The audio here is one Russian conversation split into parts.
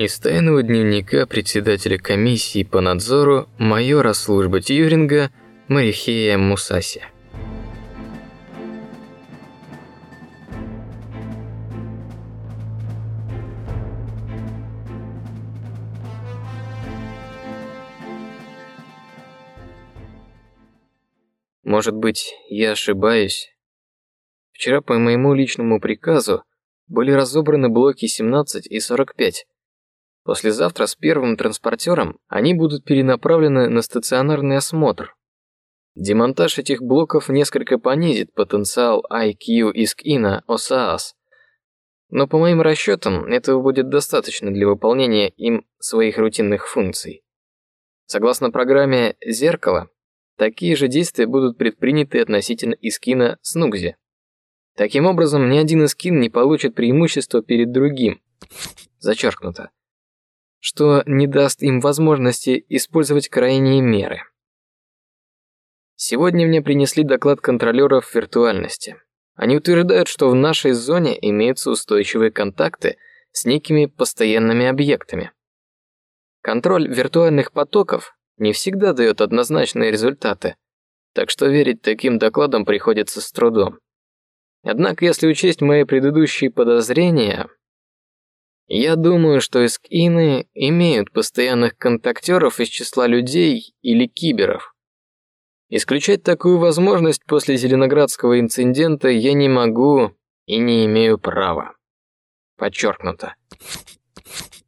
Из тайного дневника председателя комиссии по надзору майора службы Тьюринга Марихея Мусаси. Может быть, я ошибаюсь. Вчера по моему личному приказу были разобраны блоки 17 и 45. Послезавтра с первым транспортером они будут перенаправлены на стационарный осмотр. Демонтаж этих блоков несколько понизит потенциал IQ Искина ОСААС. Но по моим расчетам этого будет достаточно для выполнения им своих рутинных функций. Согласно программе «Зеркало», Такие же действия будут предприняты относительно Искина Снугзи. Таким образом, ни один Искин не получит преимущества перед другим. Зачеркнуто. Что не даст им возможности использовать крайние меры. Сегодня мне принесли доклад контролеров виртуальности. Они утверждают, что в нашей зоне имеются устойчивые контакты с некими постоянными объектами. Контроль виртуальных потоков не всегда дает однозначные результаты, так что верить таким докладам приходится с трудом. Однако, если учесть мои предыдущие подозрения, я думаю, что эскины имеют постоянных контактеров из числа людей или киберов. Исключать такую возможность после Зеленоградского инцидента я не могу и не имею права. Подчеркнуто.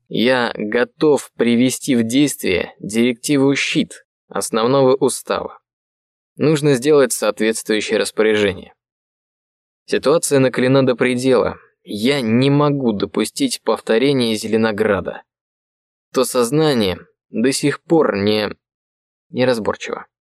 Я готов привести в действие директиву «Щит» основного устава. Нужно сделать соответствующее распоряжение. Ситуация накалена до предела. Я не могу допустить повторения Зеленограда. То сознание до сих пор не неразборчиво.